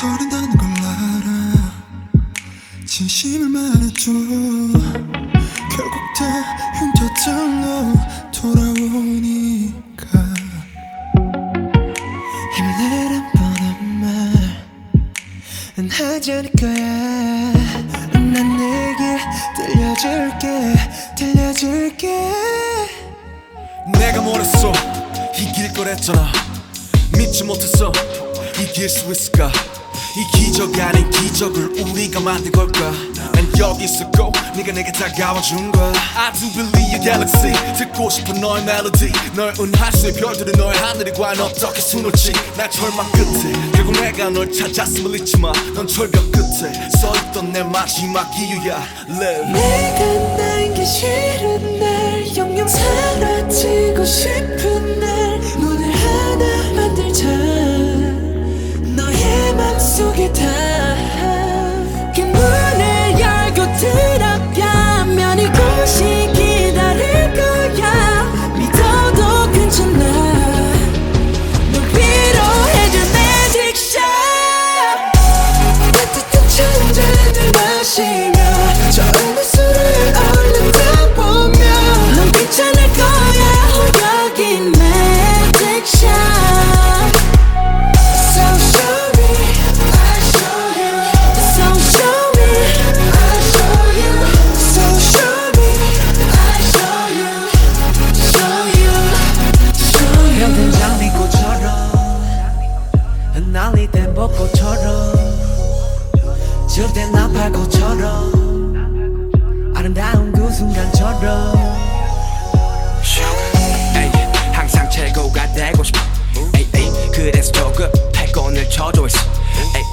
서른다는 걸 알아. 진심을 말해줘. 결국 다 흉터절로 돌아오니까. 힘내란 뻔한 말은 하지 않을 거야. 난 내게 들려줄게. 들려줄게. 내가 뭐랬어? 이길 거랬잖아. 믿지 못했어. 이길 수 있을까 이 기적 아닌 기적을 우리가 만든 걸까? 난 여기 있었고 네가 내게 다가와 준 거야 I do believe your galaxy. 듣고 싶은 너의 멜로디 널 은하수의 별들은 너의 하늘이 과연 어떻게 수놓지. 날 절망 끝에 결국 내가 널 찾았음을 잊지 마넌 철벽 끝에 서있던 내 마지막 이유야. Live. 내가 난게 싫은 날 영영 사라지고 싶은 날 벚꽃처럼 질된 나팔꽃처럼 아름다운 그 순간처럼. 에이, 항상 최고가 되고 싶어. 에이, 에이, 그래서 조급해 곤을 쳐줘 있어.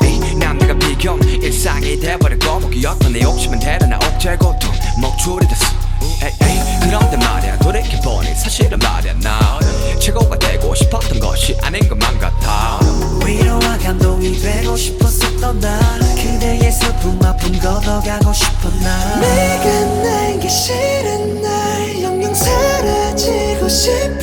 에이, 에이, 남들과 비교 일상이 돼버리고 목이었던 내 욕심은 대단한 억제 고통 목줄이 됐어 에이, 에이, 그런데 말야. 돌이켜보니 사실은 말야 나. 최고가 되고 싶었던 것이 아닌 것만 같아. 위로와 감동이 되고 싶었었던 날. 그대의 슬픔 아픔 걷어가고 싶은 날. 내가 난게 싫은 날. 영영 사라지고 싶은